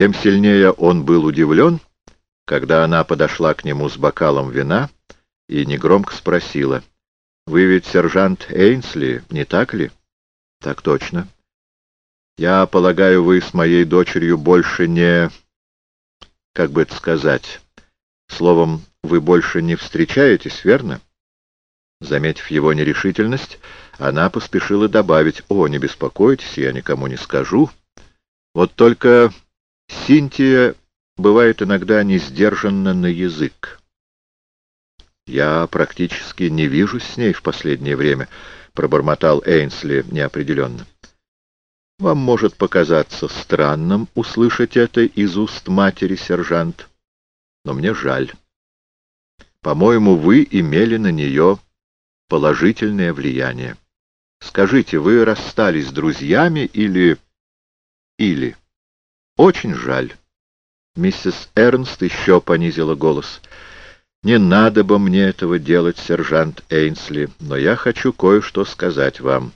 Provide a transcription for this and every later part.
Тем сильнее он был удивлен, когда она подошла к нему с бокалом вина и негромко спросила, «Вы ведь сержант Эйнсли, не так ли?» «Так точно. Я полагаю, вы с моей дочерью больше не... Как бы это сказать? Словом, вы больше не встречаетесь, верно?» Заметив его нерешительность, она поспешила добавить, «О, не беспокойтесь, я никому не скажу. Вот только Синтия бывает иногда не сдержанна на язык. Я практически не вижусь с ней в последнее время, пробормотал Эйнсли неопределенно. Вам может показаться странным услышать это из уст матери, сержант, но мне жаль. По-моему, вы имели на нее положительное влияние. Скажите, вы расстались с друзьями или... или... Очень жаль. Миссис Эрнст еще понизила голос. «Не надо бы мне этого делать, сержант Эйнсли, но я хочу кое-что сказать вам.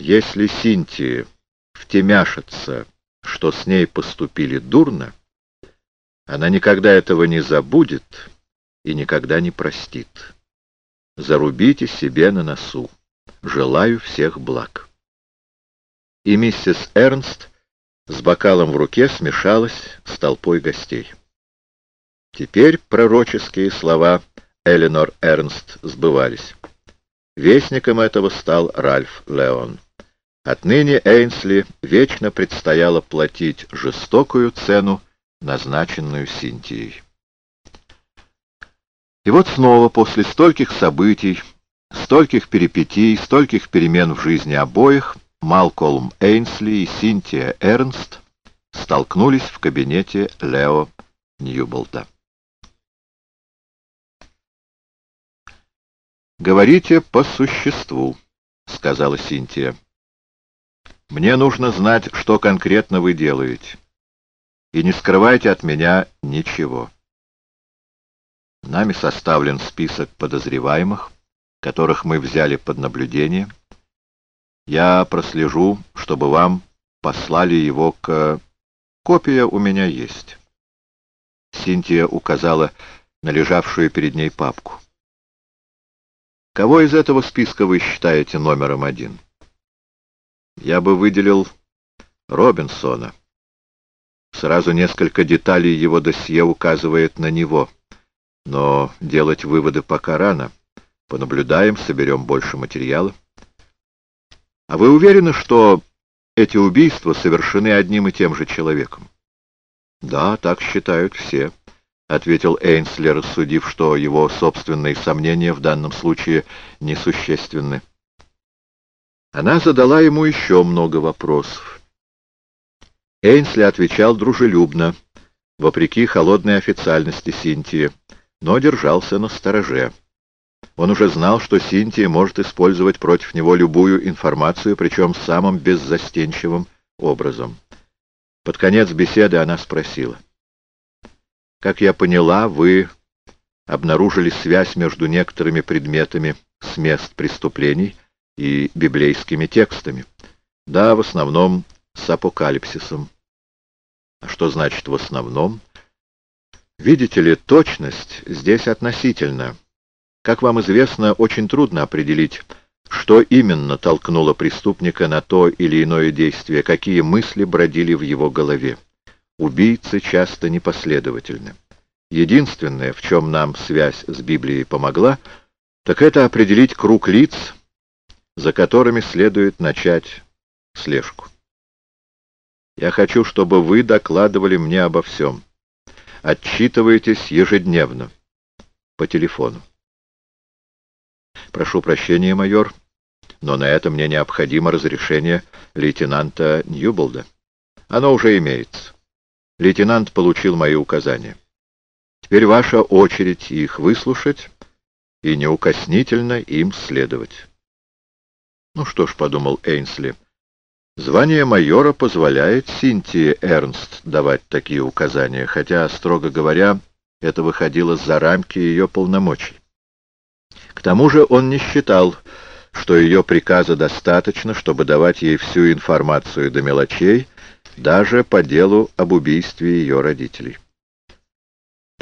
Если Синтии втемяшится, что с ней поступили дурно, она никогда этого не забудет и никогда не простит. Зарубите себе на носу. Желаю всех благ». И миссис Эрнст с бокалом в руке смешалась с толпой гостей. Теперь пророческие слова Эленор Эрнст сбывались. Вестником этого стал Ральф Леон. Отныне Эйнсли вечно предстояло платить жестокую цену, назначенную Синтией. И вот снова, после стольких событий, стольких перипетий, стольких перемен в жизни обоих, Малкольм Эйнсли и Синтия Эрнст столкнулись в кабинете Лео Ньюболта. «Говорите по существу», — сказала Синтия. «Мне нужно знать, что конкретно вы делаете. И не скрывайте от меня ничего. Нами составлен список подозреваемых, которых мы взяли под наблюдение, я прослежу, чтобы вам послали его к... Копия у меня есть. Синтия указала на лежавшую перед ней папку. Кого из этого списка вы считаете номером один? Я бы выделил Робинсона. Сразу несколько деталей его досье указывает на него. Но делать выводы пока рано. Понаблюдаем, соберем больше материала. А вы уверены, что эти убийства совершены одним и тем же человеком? Да, так считают все, — ответил Эйнсли, рассудив, что его собственные сомнения в данном случае несущественны. Она задала ему еще много вопросов. Эйнсли отвечал дружелюбно, вопреки холодной официальности Синтии, но держался на стороже. Он уже знал, что Синтия может использовать против него любую информацию, причем самым беззастенчивым образом. Под конец беседы она спросила. «Как я поняла, вы обнаружили связь между некоторыми предметами с мест преступлений и библейскими текстами. Да, в основном с апокалипсисом. А что значит «в основном»? Видите ли, точность здесь относительна. Как вам известно, очень трудно определить, что именно толкнуло преступника на то или иное действие, какие мысли бродили в его голове. Убийцы часто непоследовательны. Единственное, в чем нам связь с Библией помогла, так это определить круг лиц, за которыми следует начать слежку. Я хочу, чтобы вы докладывали мне обо всем. Отчитывайтесь ежедневно, по телефону. Прошу прощения, майор, но на это мне необходимо разрешение лейтенанта Ньюболда. Оно уже имеется. Лейтенант получил мои указания. Теперь ваша очередь их выслушать и неукоснительно им следовать. Ну что ж, — подумал Эйнсли, — звание майора позволяет Синтии Эрнст давать такие указания, хотя, строго говоря, это выходило за рамки ее полномочий. К тому же он не считал, что ее приказа достаточно, чтобы давать ей всю информацию до мелочей, даже по делу об убийстве ее родителей.